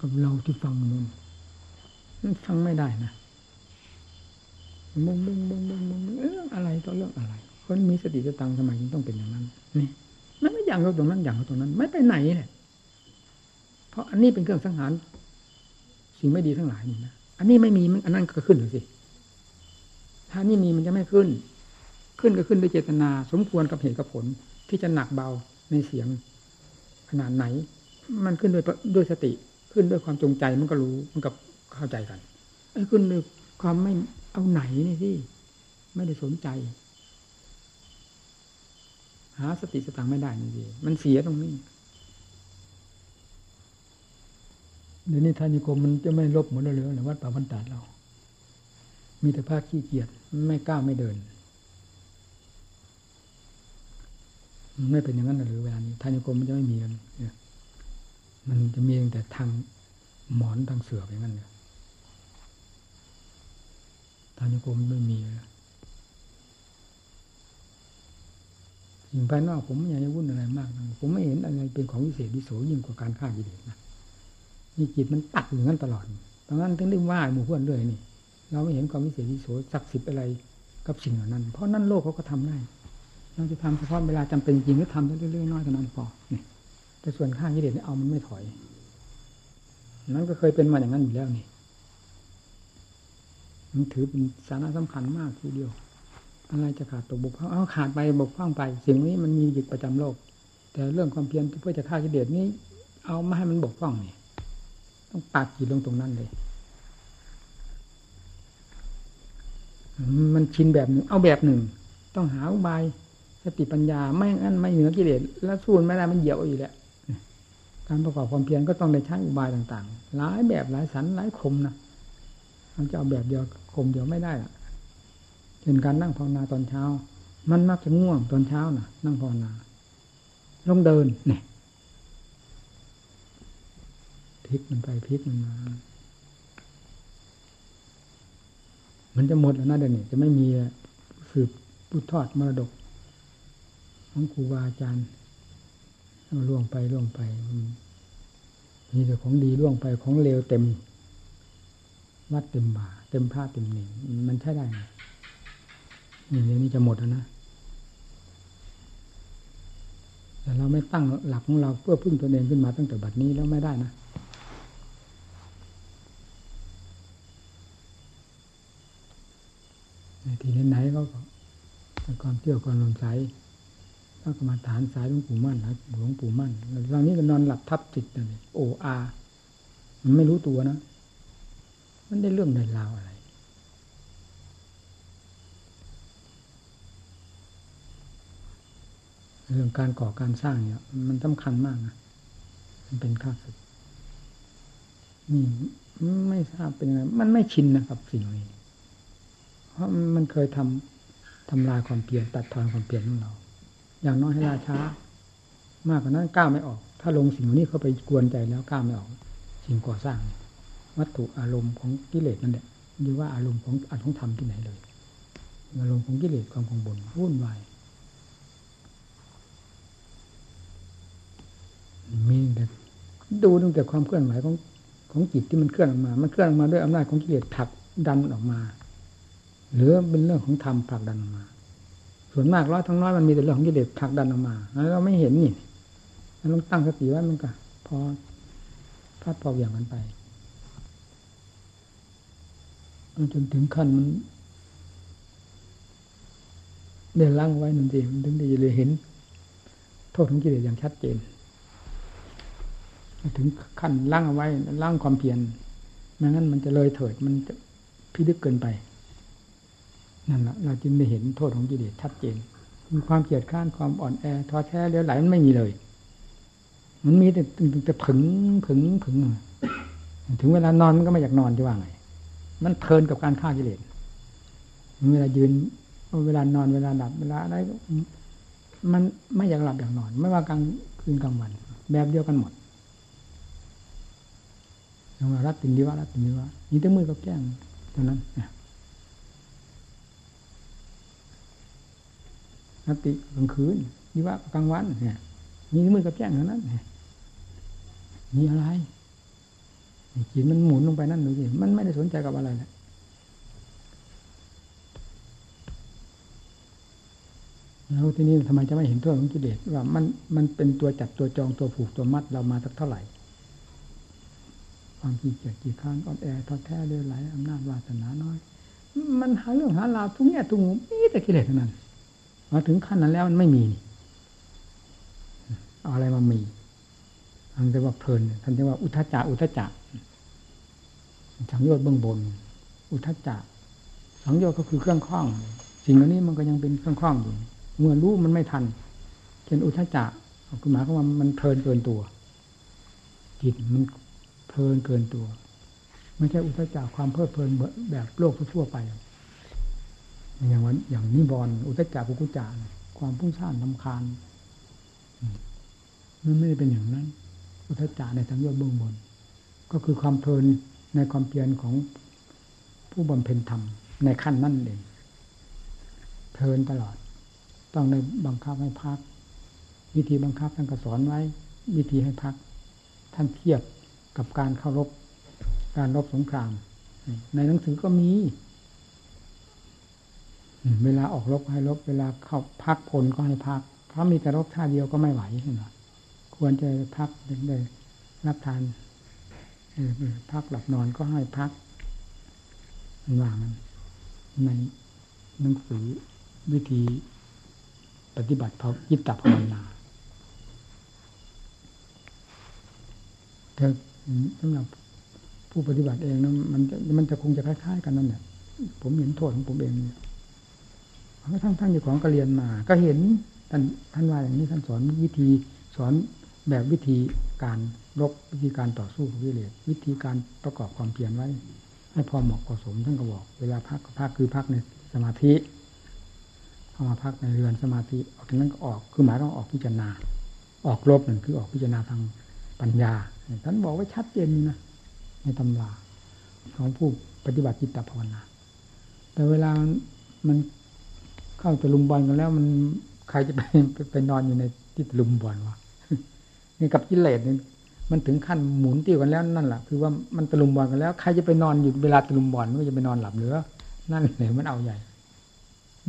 กับเราที่ฟังนู่นฟังไม่ได้นะ มึงมึงมึงมึงมึงเรื่ออะไรต่อเรื่องอะไรคนมีสติสตังสมัยนี้ต้องเป็นอย่างนั้นนี่มันไม่อย่างเราตรงนั้นอย่างเราตรงนั้น ไม่ไปไหนเลยเพราะอันนี้เป็นเครื่องสังหาร สิ่งไม่ดีทั้งหลายนี่นะอันนี้ไม่มีมันอันนั้นก็ขึ้นเลยสิถ้านี่มีมันจะไม่ขึ้น ขึ้นก็ขึ้นด้วยเจตนา สมควรกับเหตุกับผล ที่จะหนักเบาในเสียงขนาดไหน มันขึ้นด้วยด้วยสติ ขึ้นด้วยความจงใจมันก็รู้มันกับเข้าใจกันไอ้ขึ้นด้วยความไม่ เอาไหนนี่สิไม่ได้สนใจ หาสติสตังไม่ได้นี่สิมันเสียตรงนี้เดี๋ยวนี้ทานิคมมันจะไม่ลบหมดเลยหรือวัดป่าบรรดาเรา มีแต่ภาคขี้เกียจไม่กล้าไม่เดิน ไม่เป็นอย่างนั้นหรือเวลานี้ทานิคมมันจะไม่มีกันเนี่ยมันจะมีแต่ทางหมอนทางเสือไปงั้นเนี่ย ทานิคมไม่มีสิ่งภายนอกผมไม่อยากจะวุ่นอะไรมากนะผมไม่เห็นอะไรเป็นของวิเศษวิโสยิ่งกว่าการฆ่ากิเลสนะนี่จิตมันตัดอยู่งั้นตลอดเพราะงั้นถึงได้ว่าหมู่เพื่อนเลยนี่ เราไม่เห็นความวิเศษวิโสศักดิ์สิทธิ์อะไรกับสิ่งเหล่านั้น เพราะนั่นโลกเขาก็ทำได้เราจะทำเฉพาะเวลาจำเป็นจริงก็ทำเรื่อยๆน้อยเท่านั้นพอนี่แต่ส่วนข้างกิเลสเนี่ยเอามันไม่ถอย นั้นก็เคยเป็นมาอย่างนั้นอยู่แล้วนี่ มันถือเป็นสาระสำคัญมากทีเดียว อะไรจะขาดตกบกพร่องเอาขาดไปบกพร่องไป สิ่งนี้มันมีอยู่ประจำโลก แต่เรื่องความเพียรเพื่อจะฆ่ากิเลสนี้ เอาไม่ให้มันบกพร่องนี่ต้องปากกีดลงตรงนั้นเลยมันชินแบบหนึ่งเอาแบบหนึ่ง ต้องหาอุบายสติปัญญาไม่งั้นไม่เหนือกิเลสแล้วสู้ไม่ได้มันเหยียบอีกแหละการประกอบความเพียรก็ต้องได้ใช้อุบายต่างๆ หลายแบบหลายสันหลายคมนะ มันจะเอาแบบเดียวคมเดียวไม่ได้อะเช่นการนั่งภาวนาตอนเช้า มันมักจะง่วงตอนเช้านะ่ะนั่งภาวนาลงเดินเนี่ยพลิกมันไปพลิกมันมา มันจะหมดแล้วนะเดี๋ยวนี้จะไม่มีสืบพุททอดมรดกของครูบาอาจารย์ล่วงไปล่วงไปมีแต่ของดีล่วงไปของเลวเต็ม วัดเต็มบาเต็มผ้าเต็มหนึ่งมันใช่ได้ไหมนี่เดี๋ยวนี้จะหมดแล้วนะแต่เราไม่ตั้งหลักของเราเพื่อพึ่งตนเองขึ้นมาตั้งแต่บัดนี้แล้วไม่ได้นะที่ไหนๆเขาก็ความเที่ยวความลมใสแล้วก็มาฐานสายหลวงปู่มั่นนะหลวงปู่มั่นตอนนี้ก็นอนหลับทับจิตเลยโออามันไม่รู้ตัวนะ มันได้เรื่องในราวอะไร เรื่องการก่อการสร้างเนี่ย มันสำคัญมากนะมันเป็นข้าศึกนี่ไม่ทราบเป็นยังไงมันไม่ชินนะครับสิ่งนี้เพราะมันเคยทำทำลายความเปลี่ยนตัดทอนความเปลี่ยนของเรา อย่างน้อยให้ล่าช้า มากกว่านั้นก้าวไม่ออก ถ้าลงสิ่งนี้เข้าไปกวนใจแล้วก้าวไม่ออก สิ่งก่อสร้าง วัตถุอารมณ์ของกิเลสนั่นแหละหรือว่าอารมณ์ของอัตของธรรมที่ไหนเลย อารมณ์ของกิเลสความของบนวุ่นวายมีแต่ดูตั้งแต่ความเคลื่อนไหวของของจิตที่มันเคลื่อนออกมา มันเคลื่อนออกมาด้วยอำนาจของกิเลสผลักดันมันออกมาหรือเป็นเรื่องของธรรมผลักดันออกมา ส่วนมากร้อยทั้งน้อยมันมีแต่เรื่องของกิเลสผลักดันออกมาแล้วเราไม่เห็นนี่เราต้องตั้งสติไว้มันก็พอพลาดพออย่างกันไป จนถึงขั้นมันเดินล่างไว้นั่นเองถึงจะเลยเห็น โทษของกิเลสอย่างชัดเจน ถึงขั้นล่างเอาไว้ล่างความเพียรไม่งั้นมันจะเลยเถิดมันจะพิลึกเกินไปนั่นแหละเราจึงได้เห็นโทษของกิเลสชัดเจนมีความเกลียดข้านความอ่อนแอท้อแท้เลี้ยวไหลมันไม่มีเลย มันมีแต่แต่ผึ่งผึ่งผึ่งถึงเวลานอนมันก็ไม่อยากนอนจะว่าไง มันเพลินกับการฆ่ากิเลสเวลายืน เวลานอนเวลาหลับเวลาอะไร มันไม่อยากหลับอยากนอน ไม่ว่ากลางคืนกลางวัน แบบเดียวกันหมดอย่างว่ารัดตินดีว่ารัดตินดีว่านี่แต่มือกับแก้งเท่านั้นรัตติกลางคืนดีว่ากลางวันเนี่ยมีมือกับแจ้งเท่านั้นมีอะไร จิตมันหมุนลงไปนั่นดูสิมันไม่ได้สนใจกับอะไรเลยแล้วที่นี่ทำไมจะไม่เห็นโทษของกิเลสว่ามันมันเป็นตัวจับตัวจองตัวผูกตัวมัดเรามาสักเท่าไหร่ความขี้เกียจขี้ค้านอ่อนแอท้อแท้เรื่อยไหลอำนาจวาสนาน้อย มันหาเรื่องหาราวทุกแง่ทุกมุมมีแต่กิเลสเท่านั้นมาถึงขั้นนั้นแล้วมันไม่มีนี่เอาอะไรมามีท่านเรียกว่าเพลินท่านเรียกว่าอุทจจะอุทจจะ สังโยชน์เบื้องบน อุทจจะสังโยชน์ก็คือเครื่องข้อง สิ่งเหล่านี้มันก็ยังเป็นเครื่องข้องอยู่ เมื่อรู้มันไม่ทันเช่นอุทจจะคือหมายความว่ามันเพลินเกินตัว จิตมันเพลินเกินตัว ไม่ใช่อุทจจะความเพลิดเพลินแบบโลกทั่วไป อย่างวันอย่างนิบอนอุทจจะกุกุจาความพุ่งซ่านลำคาญมันไม่ได้เป็นอย่างนั้น อุทจจะในทางยอดเบื้องบน ก็คือความเพลิน ในความเพียรของผู้บำเพ็ญธรรมในขั้นนั่นเองเพลินตลอด ต้องในบังคับให้พัก วิธีบังคับท่านก็สอนไว้ วิธีให้พัก ท่านเทียบกับการเข้ารบการรบสงคราม ในหนังสือก็มี เวลาออกรบให้รบ เวลาเข้าพักพลก็ให้พักเพราะมีแต่รบท่าเดียวก็ไม่ไหวใช่ไหมควรจะพักได้รับทาน พักหลับนอนก็ให้พักว่ามันในหนังสือวิธีปฏิบัติภายิตตภาวนาแต่สำหรับผู้ปฏิบัติเองนะมันมันจะคงจะคล้ายๆกันนั่นแหละผมเห็นโทษของผมเองเนี่ยทั้งทั้งอยู่ของกระเรียนมา ก็เห็นท่านท่านว่าอย่างนี้ท่านสอนวิธีสอน แบบวิธีการรบวิธีการต่อสู้กับวิเลศวิธีการประกอบความเพียรไว้ ให้พอเหมาะพอสมท่านก็บอก เวลาพักก็พักคือพักในสมาธิเข้ามาพักในเรือนสมาธิออกจากนั้นก็ออกคือหมายต้องออกพิจารณา ออกรบหนึ่งคือออกพิจารณาทางปัญญาท่านบอกไว้ชัดเจนนะในตำราของผู้ปฏิบัติจิตภาวนาแต่เวลามันเข้าตะลุมบอลกันแล้วมันใครจะไปไปนอนอยู่ในที่ตะลุมบอลวะ นี่กับกิเลสนี่มันถึงขั้นหมุนติ้วกันแล้วนั่นแหละคือว่ามันตะลุมบอลกันแล้วใครจะไปนอนอยู่เวลาตะลุมบอลไม่จะไปนอนหลับหรือนั่นเลยมันเอาใหญ่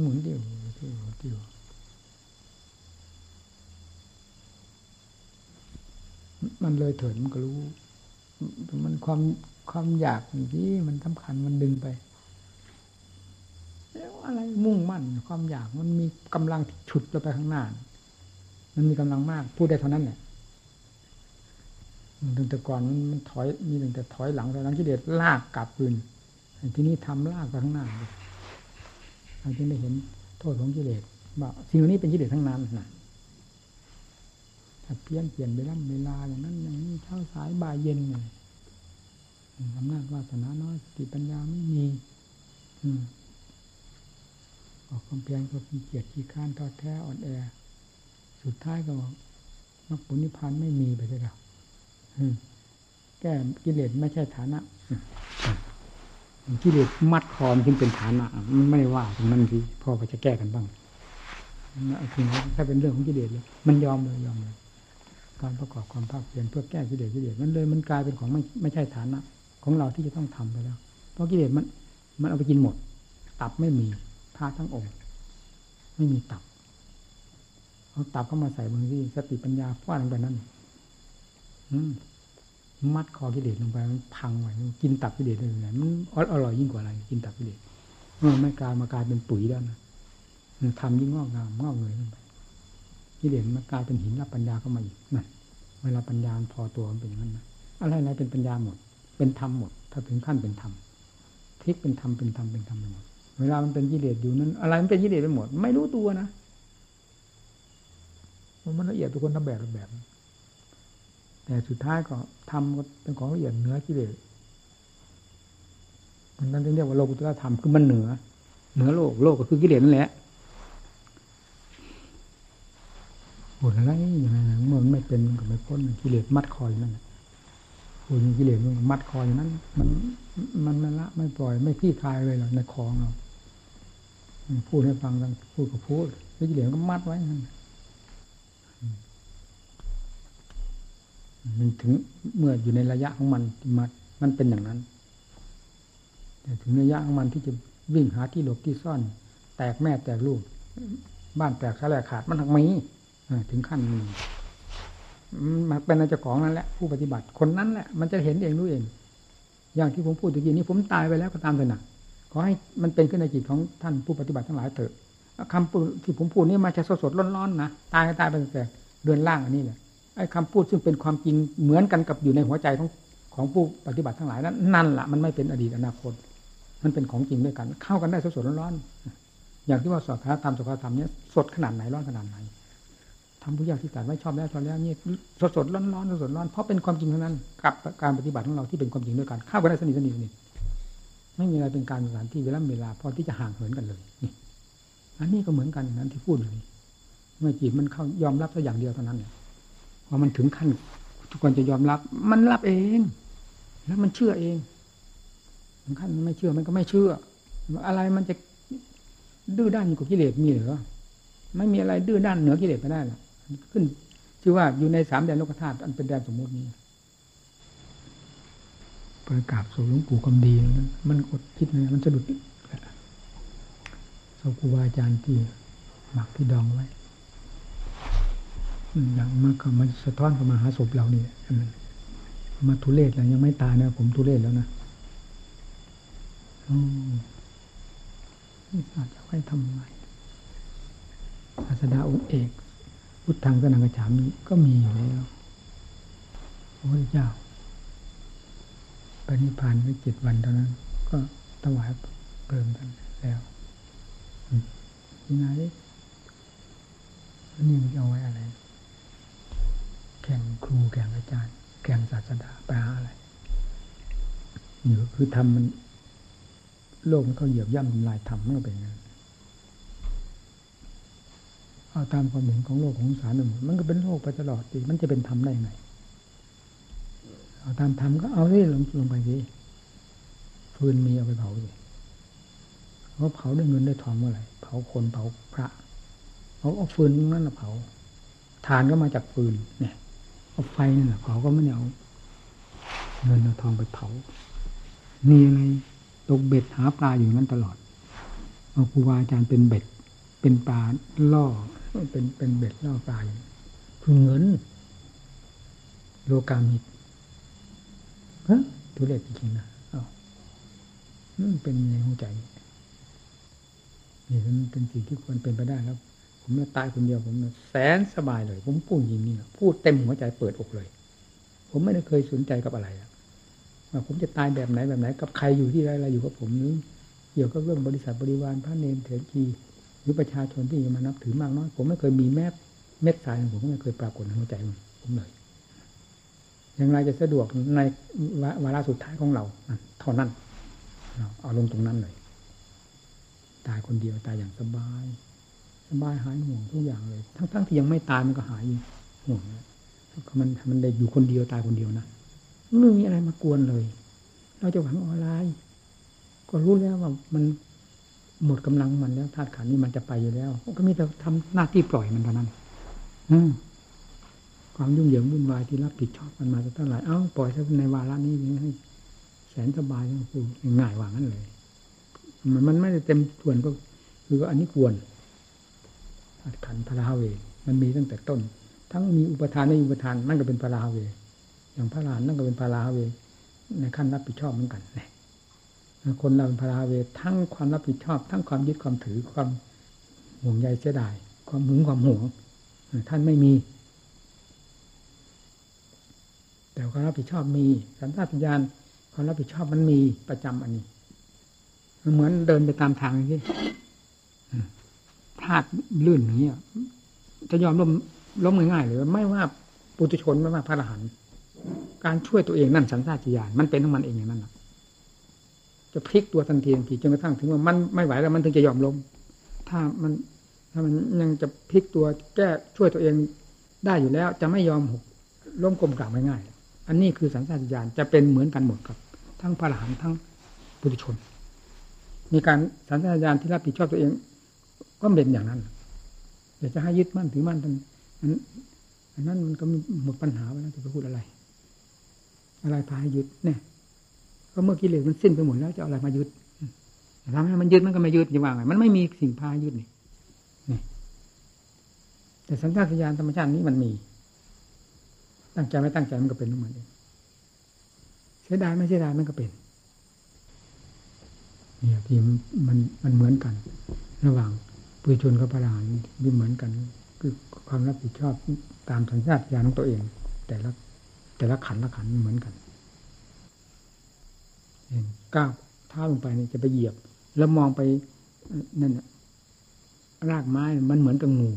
หมุนติ้วติ้วติ้วมันเลยเถิดมันก็รู้ มันความความอยากที่มันสำคัญมันดึงไปแล้วอะไรมุ่งมั่น ความอยากมันมีกำลังฉุดเราไปข้างหน้า มันมีกำลังมาก พูดได้เท่านั้นแหละ ตั้งแต่ก่อนมันถอยมีตั้งแต่ถอยหลังแต่หลังกิเลสลากกลับคืนที่นี้ทำลากไปข้างหน้าเราจึงได้เห็นโทษของกิเลสว่าสิ่งนี้เป็นกิเลสทั้งนั้นนะถ้าเพี้ยนเปลี่ยนเวลาเวลาอย่างนั้นอย่างนี้เช้าสายบ่ายเย็นเลยอำนาจวาสนาน้อยสติปัญญาไม่มี อืมออกความเพียรก็มีเกียรติขี้ข้านทอดแท้อ่อนแอ สุดท้ายก็มรรคผลนิพพานไม่มีไปเลยครับ แก้กิเลสไม่ใช่ฐานะกิเลสมัดคอมจึงเป็นฐานะไม่ว่าตรงนั้นสิพ่อก็จะแก้กันบ้างถ้าเป็นเรื่องของกิเลสเลยมันยอมเลยยอมเลยการประกอบความภาคเพียรเพื่อแก้กิเลสกิเลสมันเลยมันกลายเป็นของไม่ไม่ใช่ฐานะ ของเราที่จะต้องทำไปแล้ว เพราะกิเลสมัน มันเอาไปกินหมด ตับไม่มีพาทั้งองค์ ไม่มีตับเอาตับเข้ามาใส่บางที่สติปัญญาฟาดลงไปนั่น มัดคอกิเลสลงไปมันพังไปกินตับกิเลสเลยไงมันอร่อยยิ่งกว่าอะไร กินตับกิเลสมันไม่กลายมากลายเป็นปุ๋ยแล้วนะมันทำยิ่งงอกงามงอกเงยขึ้นไปกิเลสมันกลายเป็นหินรับปัญญาเข้ามาอีกนั่นเวลาปัญญาพอตัวมันเป็นอย่างนั้นนะอะไรอะไรเป็นปัญญาหมด เป็นธรรมหมด ถ้าถึงขั้นเป็นธรรมทิกเป็นธรรมเป็นธรรมเป็นธรรมไปหมดเวลามันเป็นกิเลสอยู่นั้น อะไรมันเป็นกิเลสไปหมด ไม่รู้ตัวนะมันละเอียดทุกคนทำแบบแบบ แต่สุดท้ายก็ทำเป็นของละเอียดเหนือกิเลสมันนั่นเรียกว่าโลกุตตรธรรมคือมันเหนือ เหนือโลกโลกก็คือกิเลสนั่นแหละปวดอะไรอย่างไรเมื่อมันไม่เป็นมันก็ไม่พ้นกิเลสมัดคอยนั่นปวดกิเลสมันมัดคอยนั้น มันมันไม่ละไม่ปล่อยไม่ขี้คลายเลยหรอกในคลองเราพูดให้ฟังกันพูดก็พูดแล้วกิเลสก็มัดไว้นั่น มันถึงเมื่ออยู่ในระยะของมันมัดมันเป็นอย่างนั้น แต่ถึงระยะของมันที่จะวิ่งหาที่หลบที่ซ่อน แตกแม่แตกลูก บ้านแตกสลายขาดมันทั้งมีถึงขั้นนี้มันเป็นเจ้าของนั่นแหละผู้ปฏิบัติคนนั้นแหละมันจะเห็นเองรู้เอง อย่างที่ผมพูดตะกี้นี้ผมตายไปแล้วก็ตามเถอะนะขอให้มันเป็นขึ้นในจิตของท่านผู้ปฏิบัติทั้งหลายเถอะคำพูดที่ผมพูดนี่มาจะสดสดร้อนๆนะตายก็ตายไปแต่เดือนล่างอันนี้แหละ ไอ้คำพูดซึ่งเป็นความจริงเหมือนกันกับอยู่ในหัวใจของของผู้ปฏิบัติทั้งหลายนั้นนั่นแหละมันไม่เป็นอดีตอนาคต มันเป็นของจริงด้วยกัน เข้ากันได้สดสดร้อนๆอย่างที่ว่าสอบพระธรรมสอบพระธรรมเนี้ยสดขนาดไหนร้อนขนาดไหนทำผู้ยากที่ตัดไว้ชอบแล้วชอบแล้วนี่สดสดร้อนร้อนสดสดร้อนเพราะเป็นความจริงเท่านั้น กับการปฏิบัติของเราที่เป็นความจริงด้วยกันเข้ากันได้สนิทสนิทสนิทไม่มีอะไรเป็นการสถานที่เวลาเวลาพอที่จะห่างเหินกันเลยนี่อันนี้ก็เหมือนกันอย่างนั้นที่พูดเลยเมื่อจิตมันเข้ายอมรับสักอย่างเดียวเท่านั้นเนี่ย พอมันถึงขั้น ทุกคนจะยอมรับ มันรับเอง แล้วมันเชื่อเองถึงขั้นไม่เชื่อมันก็ไม่เชื่อ อะไรมันจะดื้อด้านอยู่กับกิเลสมีหรือไม่มีอะไรดื้อด้านเหนือกิเลสไปได้หรอกขึ้นชื่อว่าอยู่ในสามแดนโลกธาตุอันเป็นแดนสมมตินี้ประกาศสู่หลวงปู่คำดีมันกดคิดนะมันสะดุดสครูบาอาจารย์ที่หมักที่ดองไว้ อย่างมากก็มาสะท้อนเข้ามาหาศพเรานี่มาทุเรศแล้วยังไม่ตายนะผมทุเรศแล้วนะนี่อาจจะให้ทำไมศาสดาองค์เอกพุทธังสนังกระฉามีก็มีอยู่แล้วพระพุทธเจ้าปณิพานไปเจ็ดวันเท่านั้น ก็ถวายเพลิงกันแล้วที่ไหนนี่มันเอาไว้อะไร แข่งครูแข่งอาจารย์ แข่งศาสดาไปหาอะไรนี่คือทำมัน โลกมันเขาเหยียบย่ำทำลายทำมันก็เป็นอย่างนั้นเอาตามความเห็นของโลกของสารหมดมันก็เป็นโลกไปตลอดสิมันจะเป็นธรรมได้ไงเอาตามธรรมก็เอาที่ลงลงไปสิฟืนมีเอาไปเผาสิเขาเผาได้เงินได้ทองเมื่อไหร่เผาคนเผาพระเอาเอาฟืนนั่นแหละเผา ทานก็มาจากฟืนเนี่ย เอาไฟนั่แหละเผาก็ไม่เอาเงินเอาทองไปเผามีอะไรตกเบ็ดหาปลาอยู่นั้นตลอดเอาครูบาอาจารย์เป็นเบ็ด เป็นปลาล่อเป็นเป็นเบ็ดล่อปลาคือเงิน โลกามิตฮะทุเรศจริงๆนะอ้าวเป็นในหัวใจนี่มันเป็นสิ่งที่ควรเป็นไปได้แล้ว ผมเนี่ยตายคนเดียวผมแสนสบายเลย ผมพูดยิงนี่พูดเต็มหัวใจเปิดอกเลย ผมไม่ได้เคยสนใจกับอะไรว่าผมจะตายแบบไหนแบบไหน กับใครอยู่ที่ไรอะไรอยู่กับผมนี้เกี่ยวกับเรื่องบริษัทบริวารพระเนรเถรจีหรือประชาชนที่มานับถือมากน้อยผมไม่เคยมีแม้เม็ดสายของผมไม่เคยปรากฏในหัวใจผมเลยอย่างไรจะสะดวกในวาระสุดท้ายของเราเท่านั้นเอาลงตรงนั้นเลยตายคนเดียวตายอย่างสบาย สบายหายห่วงทุกอย่างเลย ทั้งๆทที่ยังไม่ตายมันก็หายห่วงมันมันได้อยู่คนเดียวตายคนเดียวนะไม่มีอะไรมากวนเลย เราจะหวังอะไรก็รู้แล้วว่ามันหมดกำลังมันแล้วธาตุขันนี้มันจะไปอยู่แล้ว ก็มีแต่ทำหน้าที่ปล่อยมันเท่านั้น อืความยุ่งเหยิงวุ่นวายที่รับผิดชอบมันมาจะเท่าไหร่เอ้าปล่อยซะในวาระนี้ให้แสนสบายนะคือง่ายว่างั้นเลย มันมันไม่ได้เต็มส่วนก็คืออันนี้ควร ขันพระราเว มันมีตั้งแต่ต้น ทั้งมีอุปทานไม่อุปทานนั่นก็เป็นพระราเว อย่างพระลานนั่นก็เป็นพระราเว ในขั้นรับผิดชอบเหมือนกันนี่ยคนเราเป็นพระราเว ทั้งความรับผิดชอบ ทั้งความยึดความถือความห่วงใยเสียดาย ความหึงความหวงท่านไม่มี แต่ความรับผิดชอบมีสัญชาตญาณความรับผิดชอบมันมีประจำอันนี้มันเหมือนเดินไปตามทางที่ พลาดลื่นอย่างเงี้ยจะยอมล้มล้มง่ายๆหรือไม่ว่าปุถุชนไม่ว่าพระอรหันต์การช่วยตัวเองนั่นสัญชาตญาณมันเป็นของมันเองอย่างนั้นนะจะพลิกตัวทันทีทันทีจนกระทั่งถึงว่ามันไม่ไหวแล้วมันถึงจะยอมล้มถ้ามันถ้ามันยังจะพลิกตัวแก้ช่วยตัวเองได้อยู่แล้ว จะไม่ยอมหกล้มกลมกล่าวง่ายๆอันนี้คือสัญชาตญาณจะเป็นเหมือนกันหมดกับ ทั้งพระอรหันต์ทั้งปุถุชน มีการสัญชาตญาณที่รับผิดชอบตัวเอง ก็เป็นอย่างนั้นอยากจะให้ยึดมั่นถือมั่นนั้นอันนั้นมันก็หมดปัญหาไปแล้วจะไปพูดอะไร อะไรพาให้ยึดเนี่ยก็เมื่อกิเลสมันสิ้นไปหมดแล้วจะเอาอะไรมายึดทำให้มันยึดมันก็ไม่ยึดจะว่าไงมันไม่มีสิ่งพายึดนี่นี่แต่สัญชาตญาณธรรมชาตินี้มันมี ตั้งใจไม่ตั้งใจมันก็เป็นของมันเองเสียดายไม่เสียดายมันก็เป็นเนี่ยที่มันมันเหมือนกัน ระหว่าง ปุชนกับพระอรหันต์มีเหมือนกัน คือความรับผิดชอบตามสัญชาตญาณของตัวเอง แต่ละแต่ละขันละขันเหมือนกันเก้าวเท้าลงไปนี่จะไปเหยียบ แล้วมองไปนั่นรากไม้มันเหมือนกับงู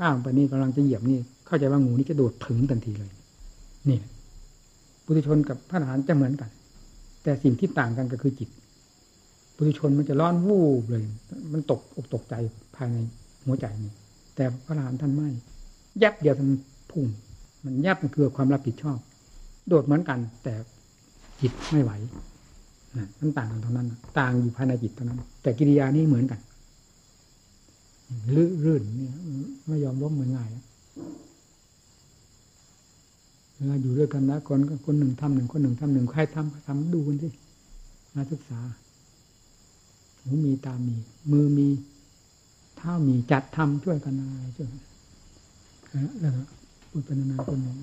ก้าวลงไปนี่กำลังจะเหยียบนี่ เข้าใจว่างูนี่จะโดดถึงทันทีเลย นี่ปุถุชนกับพระอรหันต์จะเหมือนกัน แต่สิ่งที่ต่างกันก็คือจิตปุถุชนมันจะร้อนวูบเลย มันตกอกตกใจ ภายในหัวใจนี่แต่พระอรหันต์ท่านไม่ ยับเดียวท่านพุ่ง มันยับมันคือความรับผิดชอบ โดดเหมือนกัน แต่จิตไม่ไหวมันต่างกันเท่านั้น ต่างอยู่ภายในจิตเท่านั้น แต่กิริยานี้เหมือนกันลื่นนี่ยไม่ยอมล้มเหมือนง่ายเวลาอยู่ด้วยกันนะคนคนหนึ่งทำหนึ่งคนหนึ่งทำหนึ่งใครทำทำดูกันสิมาศึกษาหูมีตามี มือมี ข้ามีจัดทำช่วยกันอะไรช่วยแล้วพูดเป็นนานคนหนึ่ง